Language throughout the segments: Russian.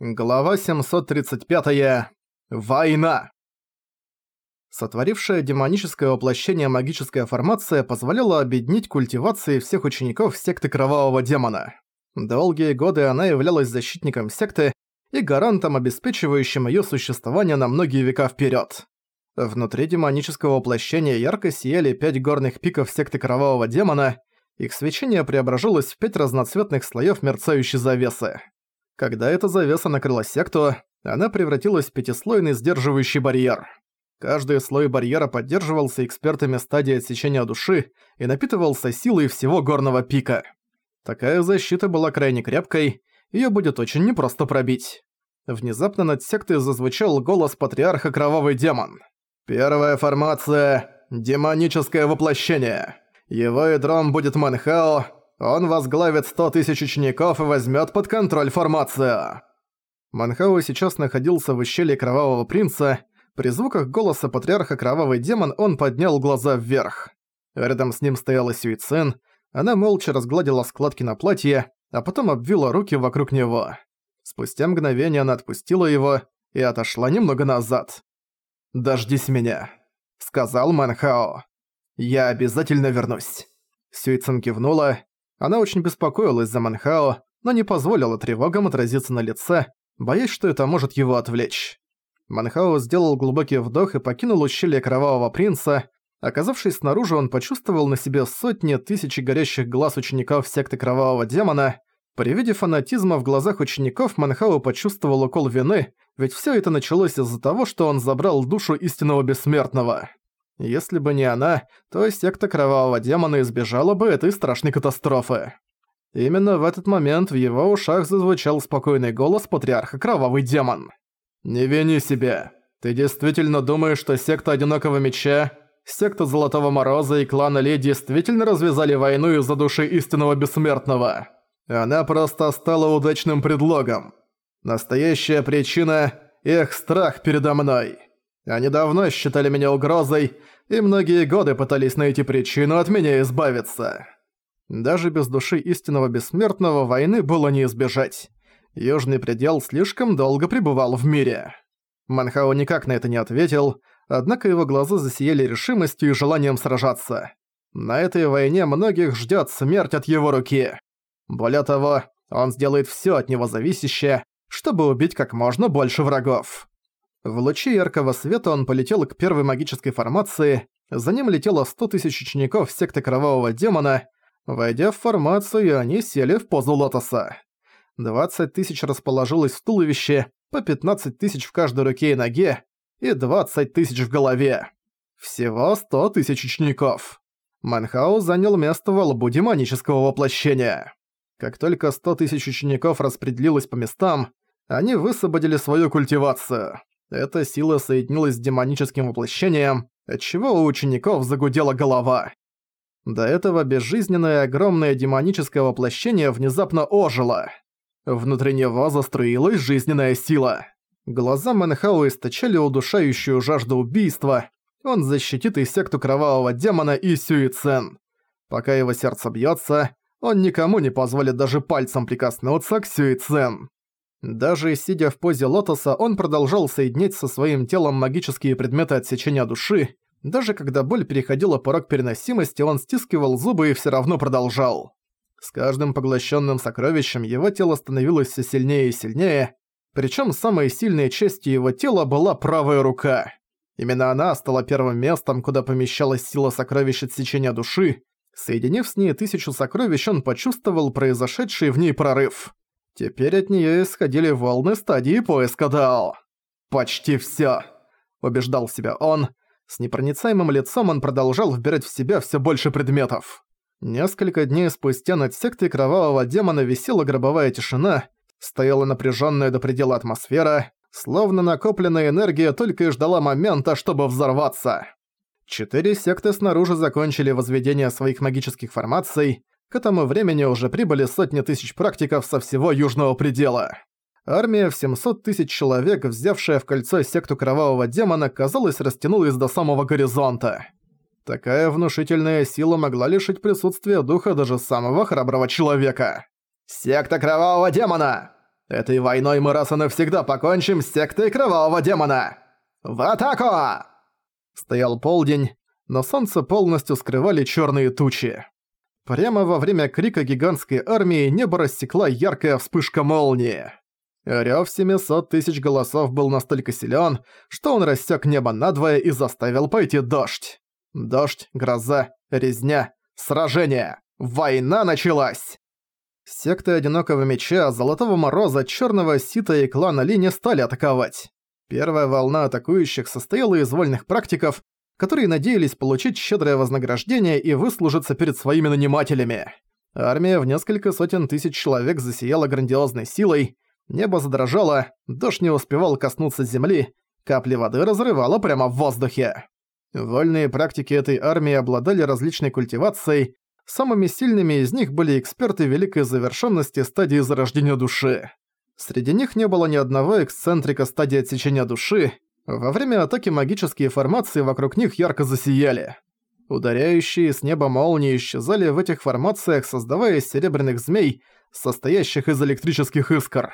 Глава 735. -я. Война. Сотворившая демоническое воплощение магическая формация позволяла объединить культивации всех учеников секты Кровавого Демона. Долгие годы она являлась защитником секты и гарантом, обеспечивающим её существование на многие века вперёд. Внутри демонического воплощения ярко сияли пять горных пиков секты Кровавого Демона, их свечение преображилось в пять разноцветных слоёв мерцающей завесы. Когда эта завеса накрыла секту, она превратилась в пятислойный сдерживающий барьер. Каждый слой барьера поддерживался экспертами стадии отсечения души и напитывался силой всего горного пика. Такая защита была крайне крепкой, её будет очень непросто пробить. Внезапно над сектой зазвучал голос патриарха Кровавый Демон. «Первая формация – демоническое воплощение. Его ядром будет Манхао, он возглавит сто тысяч учеников и возьмет под контроль формацию. Манхау сейчас находился в ущелье Кровавого Принца. При звуках голоса патриарха Кровавый Демон он поднял глаза вверх. Рядом с ним стояла Сюицин. Она молча разгладила складки на платье, а потом обвила руки вокруг него. Спустя мгновение она отпустила его и отошла немного назад. «Дождись меня», — сказал Манхао. «Я обязательно вернусь». Сюицин кивнула, она очень беспокоилась за Манхао, но не позволила тревогам отразиться на лице, боясь, что это может его отвлечь. Манхао сделал глубокий вдох и покинул ущелье Кровавого Принца. Оказавшись снаружи, он почувствовал на себе сотни тысяч горящих глаз учеников секты Кровавого Демона. При виде фанатизма в глазах учеников Манхао почувствовал укол вины, ведь всё это началось из-за того, что он забрал душу истинного бессмертного. Если бы не она, то секта Кровавого Демона избежала бы этой страшной катастрофы. Именно в этот момент в его ушах зазвучал спокойный голос патриарха Кровавый Демон. «Не вини себя. Ты действительно думаешь, что секта Одинокого Меча, секта Золотого Мороза и клана Ли действительно развязали войну из-за души истинного бессмертного? Она просто стала удачным предлогом. Настоящая причина – их страх передо мной». Они давно считали меня угрозой, и многие годы пытались найти причину от меня избавиться. Даже без души истинного бессмертного войны было не избежать. Южный предел слишком долго пребывал в мире. Манхао никак на это не ответил, однако его глаза засияли решимостью и желанием сражаться. На этой войне многих ждёт смерть от его руки. Более того, он сделает всё от него зависящее, чтобы убить как можно больше врагов. В луче яркого света он полетел к первой магической формации, за ним летело 100 тысяч учеников секты Кровавого Демона. Войдя в формацию, они сели в позу лотоса. 20 тысяч расположилось в туловище, по 15 тысяч в каждой руке и ноге, и 20 тысяч в голове. Всего 100 тысяч учеников. Манхау занял место во лбу демонического воплощения. Как только 100 тысяч учеников распределилось по местам, они высвободили свою культивацию. Эта сила соединилась с демоническим воплощением, отчего у учеников загудела голова. До этого безжизненное огромное демоническое воплощение внезапно ожило. Внутри него заструилась жизненная сила. Глаза Мэнхау источали удушающую жажду убийства. Он защитит и секту кровавого демона и Сюицен. Пока его сердце бьется, он никому не позволит даже пальцем прикоснуться к Сюицен. Даже сидя в позе лотоса, он продолжал соединять со своим телом магические предметы отсечения души. Даже когда боль переходила порог переносимости, он стискивал зубы и все равно продолжал. С каждым поглощенным сокровищем его тело становилось все сильнее и сильнее, причем самой сильной частью его тела была правая рука. Именно она стала первым местом, куда помещалась сила сокровищ отсечения души. Соединив с ней тысячу сокровищ, он почувствовал произошедший в ней прорыв. Теперь от неё исходили волны стадии поиска Дао. «Почти всё», — убеждал себя он. С непроницаемым лицом он продолжал вбирать в себя всё больше предметов. Несколько дней спустя над сектой Кровавого Демона висела гробовая тишина, стояла напряжённая до предела атмосфера, словно накопленная энергия только и ждала момента, чтобы взорваться. Четыре секты снаружи закончили возведение своих магических формаций, к этому времени уже прибыли сотни тысяч практиков со всего Южного предела. Армия в 700 тысяч человек, взявшая в кольцо секту Кровавого Демона, казалось, растянулась до самого горизонта. Такая внушительная сила могла лишить присутствия духа даже самого храброго человека. «Секта Кровавого Демона! Этой войной мы раз и навсегда покончим с сектой Кровавого Демона! В атаку!» Стоял полдень, но солнце полностью скрывали черные тучи. Прямо во время крика гигантской армии небо рассекла яркая вспышка молнии. Рёв 700 тысяч голосов был настолько силен, что он рассек небо надвое и заставил пойти дождь. Дождь, гроза, резня, сражение. Война началась! Секты Одинокого Меча, Золотого Мороза, Черного Сита и клана Ли не стали атаковать. Первая волна атакующих состояла из вольных практиков, которые надеялись получить щедрое вознаграждение и выслужиться перед своими нанимателями. Армия в несколько сотен тысяч человек засияла грандиозной силой, небо задрожало, дождь не успевал коснуться земли, капли воды разрывало прямо в воздухе. Вольные практики этой армии обладали различной культивацией, самыми сильными из них были эксперты великой завершенности стадии зарождения души. Среди них не было ни одного эксцентрика стадии отсечения души, во время атаки магические формации вокруг них ярко засияли. Ударяющие с неба молнии исчезали в этих формациях, создавая серебряных змей, состоящих из электрических искр.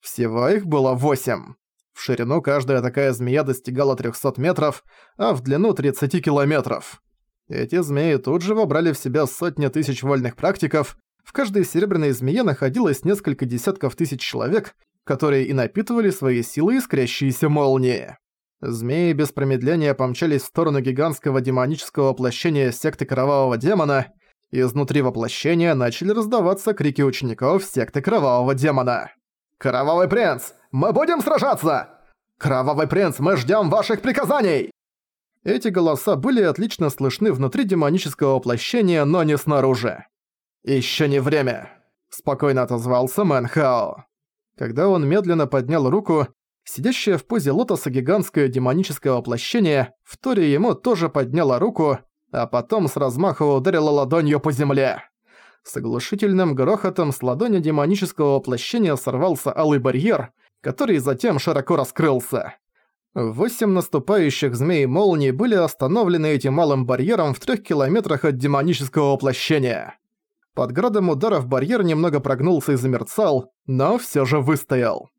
Всего их было восемь. В ширину каждая такая змея достигала 300 метров, а в длину 30 километров. Эти змеи тут же вобрали в себя сотни тысяч вольных практиков, в каждой серебряной змее находилось несколько десятков тысяч человек, которые и напитывали свои силы искрящиеся молнии. Змеи без промедления помчались в сторону гигантского демонического воплощения секты Кровавого Демона, и изнутри воплощения начали раздаваться крики учеников секты Кровавого Демона. «Кровавый принц, мы будем сражаться! Кровавый принц, мы ждем ваших приказаний!» Эти голоса были отлично слышны внутри демонического воплощения, но не снаружи. Еще не время», — спокойно отозвался Мэн Хао. Когда он медленно поднял руку, Сидящая в позе лотоса гигантское демоническое воплощение, в Торе ему тоже подняла руку, а потом с размаха ударила ладонью по земле. С оглушительным грохотом с ладони демонического воплощения сорвался алый барьер, который затем широко раскрылся. Восемь наступающих змей молний были остановлены этим малым барьером в трех километрах от демонического воплощения. Под градом ударов барьер немного прогнулся и замерцал, но все же выстоял.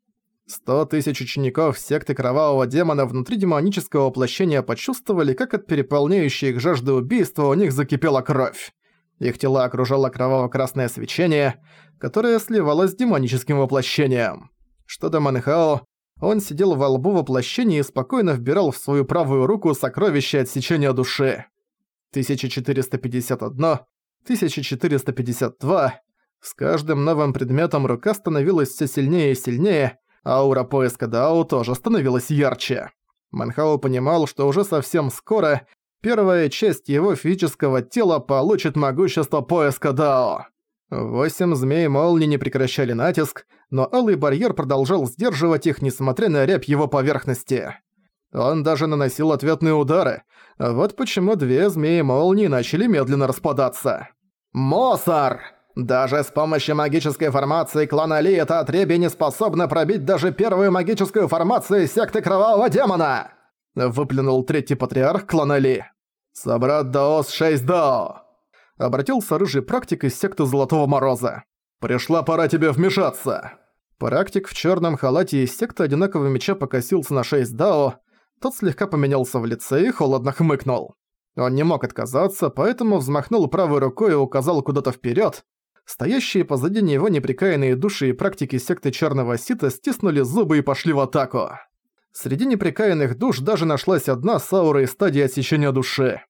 Сто тысяч учеников секты Кровавого Демона внутри демонического воплощения почувствовали, как от переполняющей их жажды убийства у них закипела кровь. Их тела окружало кроваво-красное свечение, которое сливалось с демоническим воплощением. Что до Манхао, он сидел во лбу воплощения и спокойно вбирал в свою правую руку сокровище отсечения души. 1451, 1452. С каждым новым предметом рука становилась все сильнее и сильнее, Аура поиска Дао тоже становилась ярче. Манхао понимал, что уже совсем скоро первая часть его физического тела получит могущество поиска Дао. Восемь змей молнии не прекращали натиск, но алый барьер продолжал сдерживать их, несмотря на рябь его поверхности. Он даже наносил ответные удары. Вот почему две змеи молнии начали медленно распадаться. «Мосар!» Даже с помощью магической формации клана Ли это отребье не способно пробить даже первую магическую формацию секты Кровавого Демона!» Выплюнул третий патриарх клана Ли. «Собрат Даос 6 Дао!» Обратился рыжий практик из секты Золотого Мороза. «Пришла пора тебе вмешаться!» Практик в черном халате из секты Одинокого Меча покосился на 6 Дао, тот слегка поменялся в лице и холодно хмыкнул. Он не мог отказаться, поэтому взмахнул правой рукой и указал куда-то вперед, Стоящие позади него неприкаянные души и практики секты Черного Сита стиснули зубы и пошли в атаку. Среди неприкаянных душ даже нашлась одна с аурой стадии отсечения души.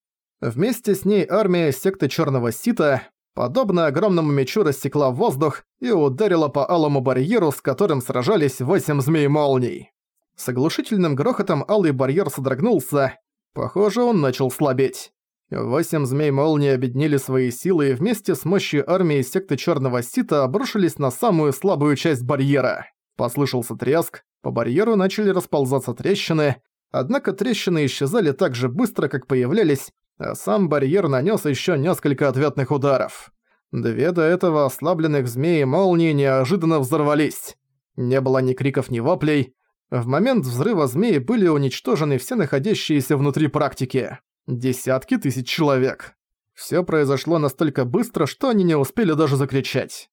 Вместе с ней армия секты Черного Сита, подобно огромному мечу, рассекла воздух и ударила по алому барьеру, с которым сражались восемь змей-молний. С оглушительным грохотом алый барьер содрогнулся. Похоже, он начал слабеть. Восемь змей молнии объединили свои силы и вместе с мощью армии секты Черного Сита обрушились на самую слабую часть барьера. Послышался треск, по барьеру начали расползаться трещины, однако трещины исчезали так же быстро, как появлялись, а сам барьер нанес еще несколько ответных ударов. Две до этого ослабленных змеи молнии неожиданно взорвались. Не было ни криков, ни воплей. В момент взрыва змеи были уничтожены все находящиеся внутри практики. Десятки тысяч человек. Всё произошло настолько быстро, что они не успели даже закричать.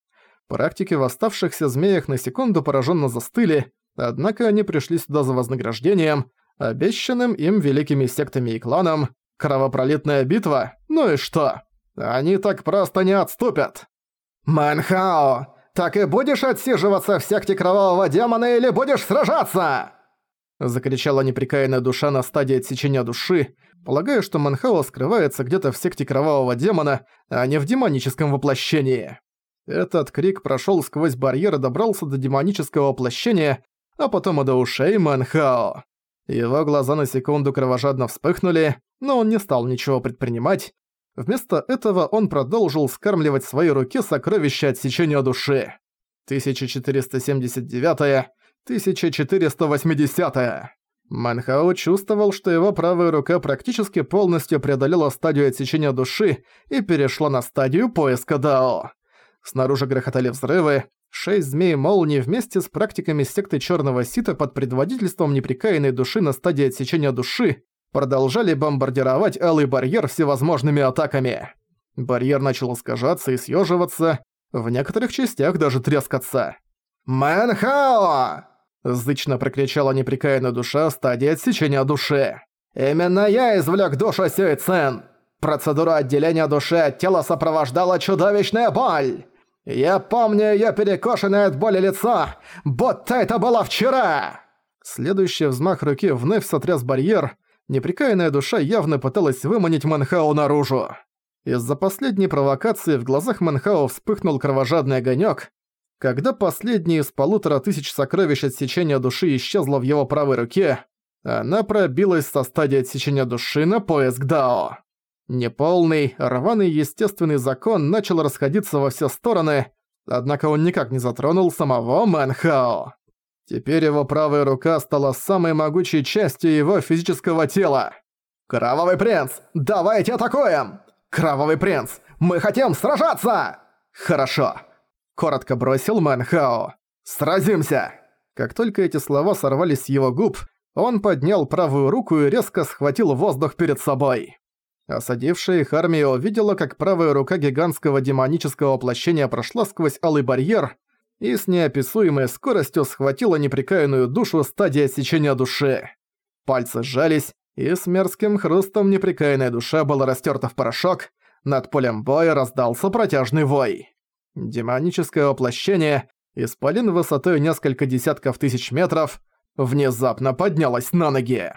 Практики в оставшихся змеях на секунду пораженно застыли, однако они пришли сюда за вознаграждением, обещанным им великими сектами и кланом. Кровопролитная битва? Ну и что? Они так просто не отступят. «Манхао, так и будешь отсиживаться в секте кровавого демона или будешь сражаться?» Закричала неприкаянная душа на стадии отсечения души, полагая, что Манхао скрывается где-то в секте кровавого демона, а не в демоническом воплощении. Этот крик прошёл сквозь барьер и добрался до демонического воплощения, а потом и до ушей Манхао. Его глаза на секунду кровожадно вспыхнули, но он не стал ничего предпринимать. Вместо этого он продолжил скармливать своей руке сокровища отсечения души. 1479-1480. Манхао чувствовал, что его правая рука практически полностью преодолела стадию отсечения души и перешла на стадию поиска Дао. Снаружи грохотали взрывы. Шесть змей молнии вместе с практиками секты Черного Сита под предводительством неприкаянной души на стадии отсечения души продолжали бомбардировать Алый Барьер всевозможными атаками. Барьер начал искажаться и съеживаться, в некоторых частях даже трескаться. «Мэнхао!» – зычно прокричала неприкаянная душа стадии отсечения души. «Именно я извлек душу Сюй Цен! Процедуру отделения души от тела сопровождала чудовищная боль! Я помню её перекошенное от боли лицо, будто это было вчера!» Следующий взмах руки вновь сотряс барьер, неприкаянная душа явно пыталась выманить Манхао наружу. Из-за последней провокации в глазах Манхао вспыхнул кровожадный огонёк. Когда последний из полутора тысяч сокровищ отсечения души исчезла в его правой руке, она пробилась со стадии отсечения души на поиск Дао. Неполный, рваный естественный закон начал расходиться во все стороны, однако он никак не затронул самого Мэнхао. Теперь его правая рука стала самой могучей частью его физического тела. «Кровавый принц, давайте атакуем! Кровавый принц, мы хотим сражаться!» «Хорошо!» – коротко бросил Мэнхао. «Сразимся!» Как только эти слова сорвались с его губ, он поднял правую руку и резко схватил воздух перед собой. Осадившая их армия увидела, как правая рука гигантского демонического воплощения прошла сквозь алый барьер и с неописуемой скоростью схватила неприкаянную душу стадии отсечения души. Пальцы сжались, и с мерзким хрустом неприкаянная душа была растерта в порошок, над полем боя раздался протяжный вой. Демоническое воплощение, исполин высотой несколько десятков тысяч метров, внезапно поднялось на ноги.